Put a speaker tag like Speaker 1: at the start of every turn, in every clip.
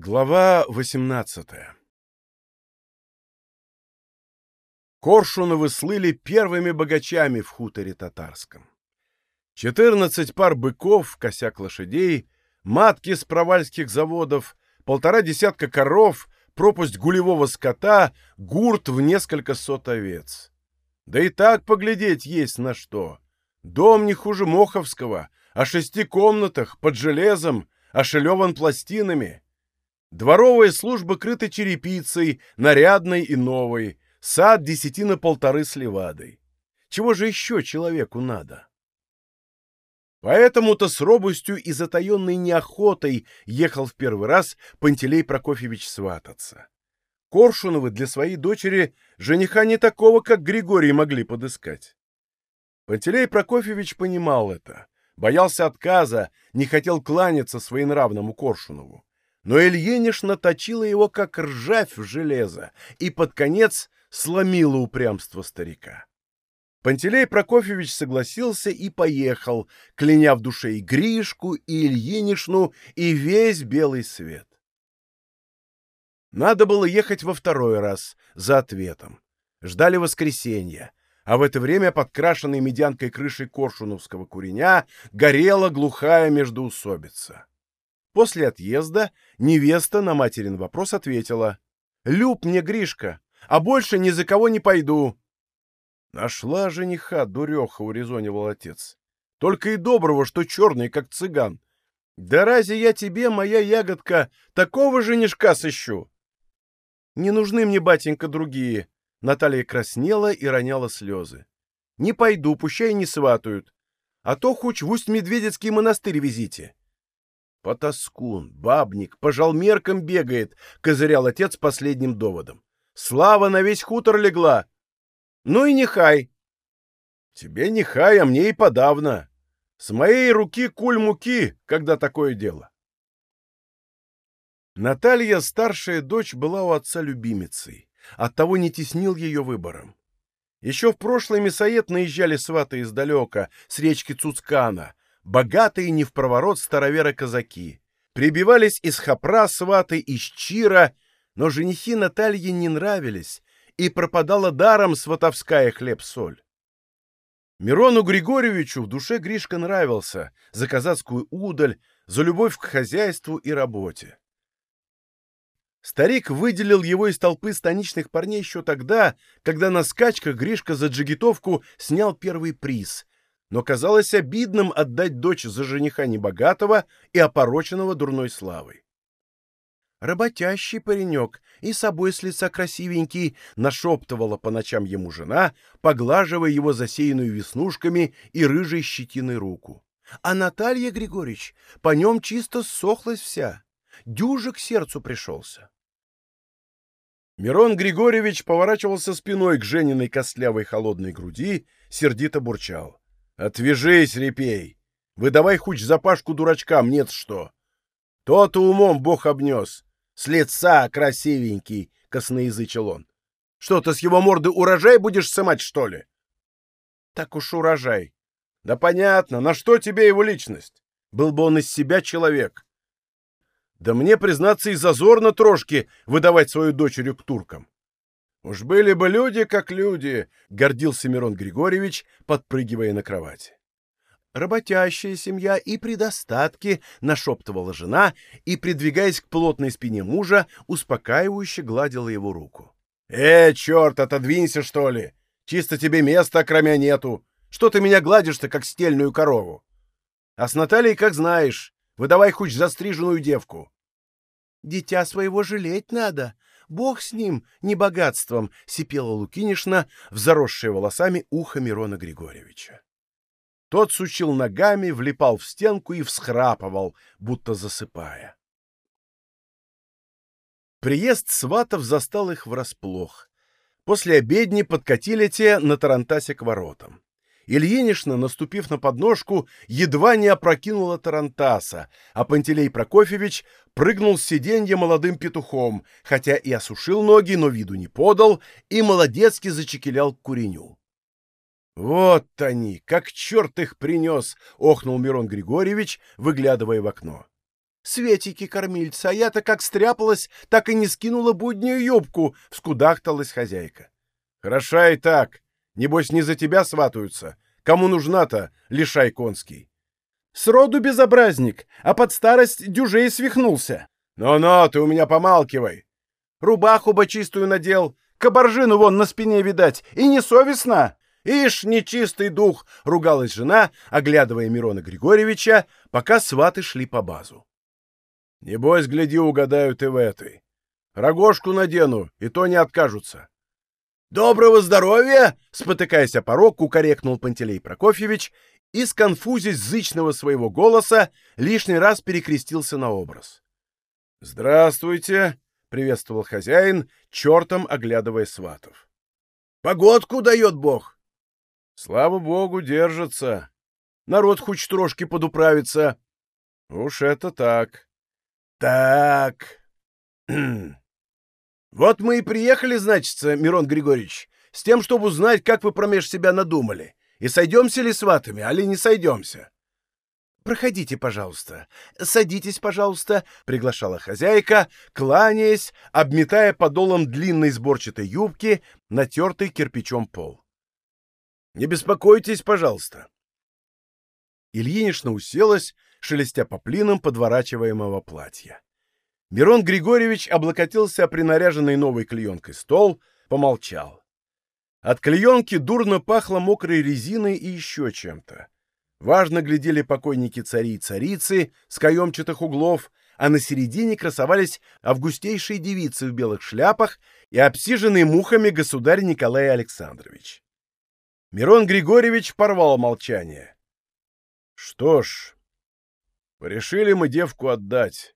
Speaker 1: Глава 18 Коршуновы слыли первыми богачами в хуторе татарском. Четырнадцать пар быков, косяк лошадей, матки с провальских заводов, полтора десятка коров, пропасть гулевого скота, гурт в несколько сот овец. Да и так поглядеть есть на что. Дом не хуже Моховского, о шести комнатах, под железом, ошелеван пластинами. Дворовая служба крыта черепицей, нарядной и новой, сад десятина полторы с левадой. Чего же еще человеку надо? Поэтому-то с робостью и затаенной неохотой ехал в первый раз Пантелей Прокофьевич свататься. Коршуновы для своей дочери жениха не такого, как Григорий, могли подыскать. Пантелей Прокофьевич понимал это, боялся отказа, не хотел кланяться своенравному Коршунову но Ильиниш наточила его, как ржавь в железо, и под конец сломила упрямство старика. Пантелей Прокофьевич согласился и поехал, кляня в душе и Гришку, и Ильинишну, и весь белый свет. Надо было ехать во второй раз, за ответом. Ждали воскресенья, а в это время под крашенной медянкой крышей коршуновского куреня горела глухая междоусобица. После отъезда невеста на материн вопрос ответила. «Люб мне, Гришка, а больше ни за кого не пойду». «Нашла жениха, дуреха», — урезонивал отец. «Только и доброго, что черный, как цыган. Да разве я тебе, моя ягодка, такого женишка сыщу?» «Не нужны мне, батенька, другие». Наталья краснела и роняла слезы. «Не пойду, пущай не сватают. А то хоть в Усть-Медведецкий монастырь везите. Потаскун, бабник, по жалмеркам бегает, — козырял отец последним доводом. Слава на весь хутор легла. Ну и нехай. Тебе нехай, а мне и подавно. С моей руки куль муки, когда такое дело. Наталья, старшая дочь, была у отца любимицей, оттого не теснил ее выбором. Еще в прошлый мясоед наезжали сваты издалека, с речки Цуцкана, богатые не в проворот староверы-казаки. Прибивались из Хапра сваты, из Чира, но женихи Наталье не нравились, и пропадала даром сватовская хлеб-соль. Мирону Григорьевичу в душе Гришка нравился за казацкую удаль, за любовь к хозяйству и работе. Старик выделил его из толпы станичных парней еще тогда, когда на скачках Гришка за джигитовку снял первый приз но казалось обидным отдать дочь за жениха небогатого и опороченного дурной славой. «Работящий паренек и собой с лица красивенький», — нашептывала по ночам ему жена, поглаживая его засеянную веснушками и рыжей щетиной руку. А Наталья Григорьевич, по нем чисто сохлась вся, дюжик к сердцу пришелся. Мирон Григорьевич поворачивался спиной к Жениной костлявой холодной груди, сердито бурчал. Отвяжись, репей! Выдавай хоть запашку дурачкам, нет что. То-то умом бог обнес. С лица красивенький, — косноязычил он. Что, ты с его морды урожай будешь сымать, что ли? Так уж урожай. Да понятно, на что тебе его личность? Был бы он из себя человек. Да мне, признаться, и зазорно трошки выдавать свою дочерью к туркам. «Уж были бы люди, как люди!» — гордился Мирон Григорьевич, подпрыгивая на кровати. «Работящая семья и предостатки!» — нашептывала жена и, придвигаясь к плотной спине мужа, успокаивающе гладила его руку. «Э, черт, отодвинься, что ли! Чисто тебе места, кроме нету! Что ты меня гладишь-то, как стельную корову? А с Натальей, как знаешь, выдавай хоть застриженную девку!» «Дитя своего жалеть надо!» Бог с ним, не богатством, — сипела Лукинишна, взоросшая волосами ухо Мирона Григорьевича. Тот сучил ногами, влипал в стенку и всхрапывал, будто засыпая. Приезд сватов застал их врасплох. После обедни подкатили те на Тарантасе к воротам. Ильинишна, наступив на подножку, едва не опрокинула Тарантаса, а Пантелей Прокофьевич прыгнул с сиденья молодым петухом, хотя и осушил ноги, но виду не подал, и молодецки зачекелял к куреню. «Вот они! Как черт их принес!» — охнул Мирон Григорьевич, выглядывая в окно. Светики кормильца, а я-то как стряпалась, так и не скинула буднюю юбку, — вскудахталась хозяйка. — Хороша и так. Небось, не за тебя сватаются. Кому нужна-то, лишай конский? — Сроду безобразник, а под старость дюжей свихнулся. «Но-но, ты у меня помалкивай! Рубаху бы чистую надел, кабаржину вон на спине видать, и не совестно!» «Ишь, нечистый дух!» — ругалась жена, оглядывая Мирона Григорьевича, пока сваты шли по базу. «Небось, гляди, угадают и в этой. Рогожку надену, и то не откажутся». «Доброго здоровья!» — спотыкаясь о порог, кукарекнул Пантелей Прокофьевич и, сконфузясь зычного своего голоса, лишний раз перекрестился на образ. «Здравствуйте!» — приветствовал хозяин, чертом оглядывая сватов. «Погодку дает бог!» «Слава богу, держится. Народ хоть трошки подуправится». «Уж это так». «Так...» «Вот мы и приехали, значится, Мирон Григорьевич, с тем, чтобы узнать, как вы промеж себя надумали, и сойдемся ли сватами, али не сойдемся». «Проходите, пожалуйста. Садитесь, пожалуйста», — приглашала хозяйка, кланяясь, обметая подолом длинной сборчатой юбки, натертый кирпичом пол. «Не беспокойтесь, пожалуйста». Ильинична уселась, шелестя по плинам подворачиваемого платья. Мирон Григорьевич облокотился о принаряженный новой клеенкой стол, помолчал. От клеенки дурно пахло мокрой резиной и еще чем-то. Важно глядели покойники цари и царицы с каемчатых углов, а на середине красовались августейшие девицы в белых шляпах и обсиженный мухами государь Николай Александрович. Мирон Григорьевич порвал молчание. Что ж, решили мы девку отдать.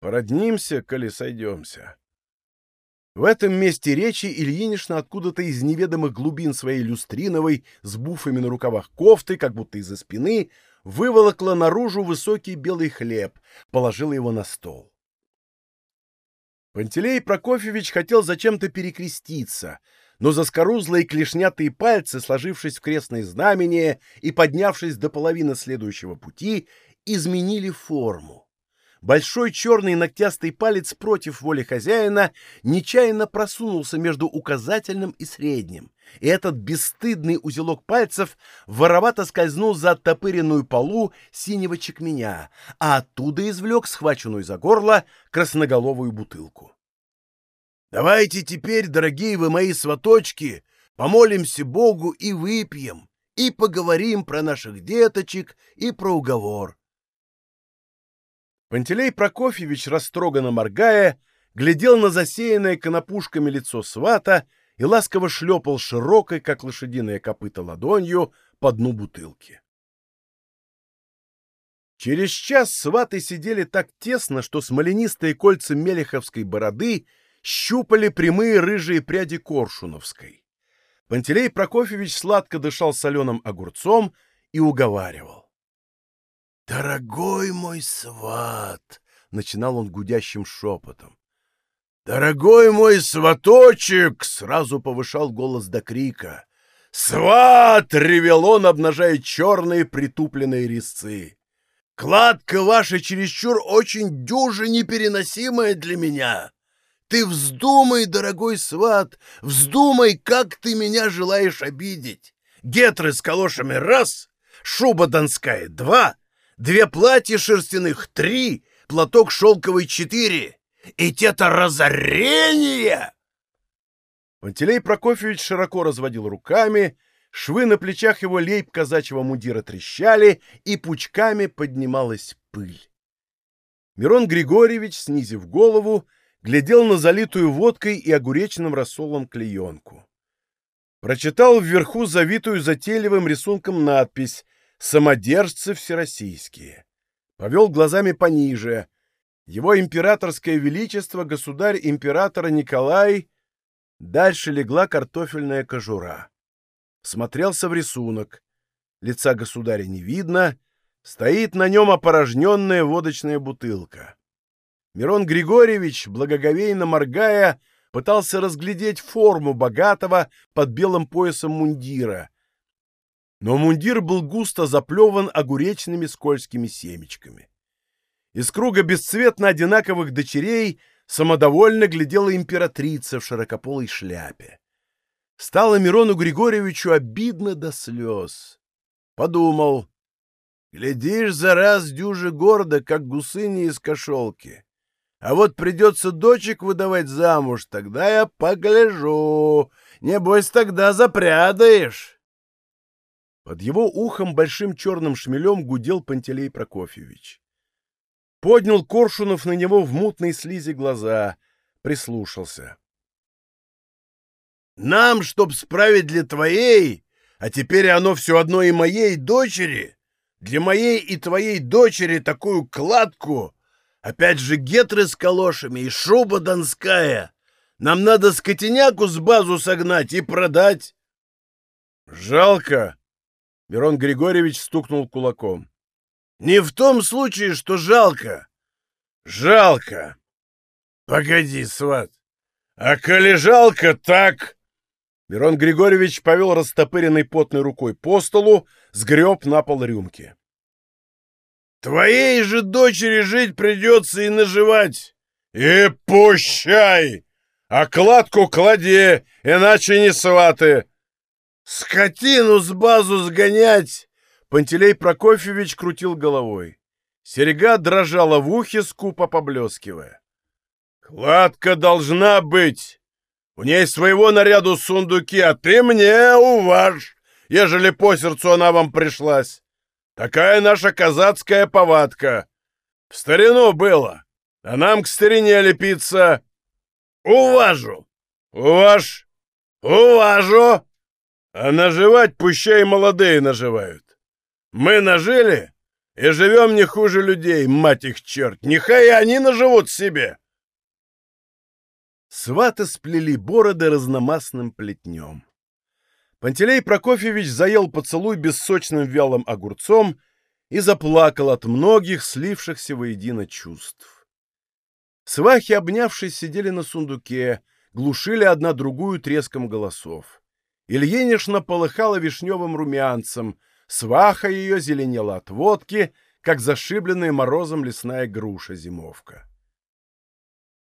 Speaker 1: Породнимся, коли сойдемся. В этом месте речи Ильинична откуда-то из неведомых глубин своей люстриновой с буфами на рукавах кофты, как будто из-за спины, выволокла наружу высокий белый хлеб, положила его на стол. Пантелей Прокофьевич хотел зачем-то перекреститься, но заскорузлые клешнятые пальцы, сложившись в крестное знамение и поднявшись до половины следующего пути, изменили форму большой черный ногтястый палец против воли хозяина нечаянно просунулся между указательным и средним, и этот бесстыдный узелок пальцев воровато скользнул за оттопыренную полу синего чекменя, а оттуда извлек схваченную за горло красноголовую бутылку. «Давайте теперь, дорогие вы мои сваточки, помолимся Богу и выпьем, и поговорим про наших деточек и про уговор», Пантелей Прокофьевич, растроганно моргая, глядел на засеянное конопушками лицо свата и ласково шлепал широкой, как лошадиная копыта, ладонью по дну бутылки. Через час сваты сидели так тесно, что смоленистые кольца мелеховской бороды щупали прямые рыжие пряди коршуновской. Пантелей Прокофьевич сладко дышал соленым огурцом и уговаривал. «Дорогой мой сват!» — начинал он гудящим шепотом. «Дорогой мой сваточек!» — сразу повышал голос до крика. «Сват!» — ревел он, обнажая черные притупленные резцы. «Кладка ваша чересчур очень дюже непереносимая для меня. Ты вздумай, дорогой сват, вздумай, как ты меня желаешь обидеть. Гетры с калошами — раз, шуба донская — два, две платья шерстяных — три, платок шелковый — четыре. И те-то разорение! Пантелей Прокофьевич широко разводил руками, швы на плечах его лейб казачьего мундира трещали, и пучками поднималась пыль. Мирон Григорьевич, снизив голову, глядел на залитую водкой и огуречным рассолом клеенку. Прочитал вверху завитую затейливым рисунком надпись самодержцы всероссийские. Повел глазами пониже. Его императорское величество, государь императора Николай... Дальше легла картофельная кожура. Смотрелся в рисунок. Лица государя не видно. Стоит на нем опорожненная водочная бутылка. Мирон Григорьевич, благоговейно моргая, пытался разглядеть форму богатого под белым поясом мундира — но мундир был густо заплеван огуречными скользкими семечками. Из круга бесцветно одинаковых дочерей самодовольно глядела императрица в широкополой шляпе. Стало Мирону Григорьевичу обидно до слез. Подумал, глядишь, за раз дюже гордо, как гусыни из кошелки. А вот придется дочек выдавать замуж, тогда я погляжу. Небось, тогда запрядаешь. Под его ухом большим черным шмелем гудел Пантелей Прокофьевич. Поднял Коршунов на него в мутной слизи глаза, прислушался. «Нам, чтоб справить для твоей, а теперь оно все одно и моей дочери, для моей и твоей дочери такую кладку, опять же гетры с калошами и шуба донская, нам надо скотиняку с базу согнать и продать». «Жалко!» — Мирон Григорьевич стукнул кулаком. Не в том случае, что жалко. Жалко. Погоди, сват. А коли жалко, так... Мирон Григорьевич повел растопыренной потной рукой по столу, сгреб на пол рюмки. «Твоей же дочери жить придется и наживать. И пущай! Окладку клади, иначе не сваты. Скотину с базу сгонять Пантелей Прокофьевич крутил головой. Серега дрожала в ухе, скупо поблескивая. «Кладка должна быть! У ней своего наряду сундуки, а ты мне уваж, ежели по сердцу она вам пришлась. Такая наша казацкая повадка. В старину было, а нам к старине лепиться. Уважу! Уваж! Уважу! А наживать пущай молодые наживают. Мы нажили и живем не хуже людей, мать их черт. Нехай они наживут себе. Сваты сплели бороды разномастным плетнем. Пантелей Прокофьевич заел поцелуй бессочным вялым огурцом и заплакал от многих слившихся воедино чувств. Свахи, обнявшись, сидели на сундуке, глушили одна другую треском голосов. Ильинишна полыхала вишневым румянцем — Сваха ее зеленела от водки, как зашибленная морозом лесная груша-зимовка.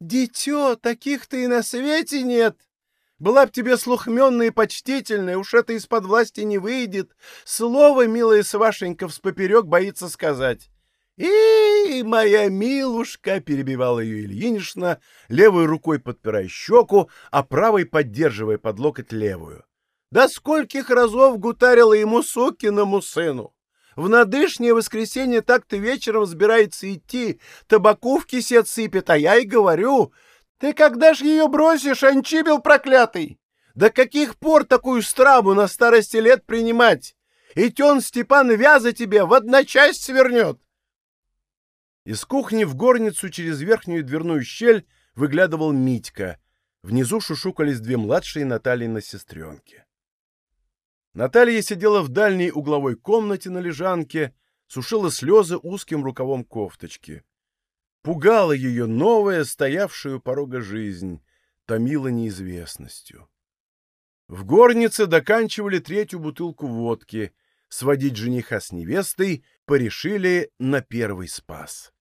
Speaker 1: «Дитё, таких-то и на свете нет! Была б тебе слухменная и почтительная, уж это из-под власти не выйдет. Слово, милая Свашенька, вспоперек боится сказать». «И, моя милушка!» — перебивала ее Ильинична, левой рукой подпирая щеку, а правой поддерживая под локоть левую. Да скольких разов гутарила ему сукиному сыну! В надышнее воскресенье так-то вечером собирается идти, табаку в кисет сыпет, а я и говорю, ты когда ж ее бросишь, анчибел проклятый? До каких пор такую страву на старости лет принимать? И тен Степан вяза тебе в одночасть свернет. Из кухни в горницу через верхнюю дверную щель выглядывал Митька. Внизу шушукались две младшие Натальины сестренки. Наталья сидела в дальней угловой комнате на лежанке, сушила слезы узким рукавом кофточки. Пугала ее новая, стоявшая у порога жизнь, томила неизвестностью. В горнице доканчивали третью бутылку водки, сводить жениха с невестой порешили на первый спас.